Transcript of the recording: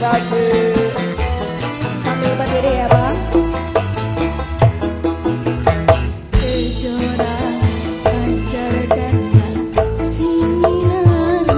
kasih. Sambil berdiri ya bang. Sinar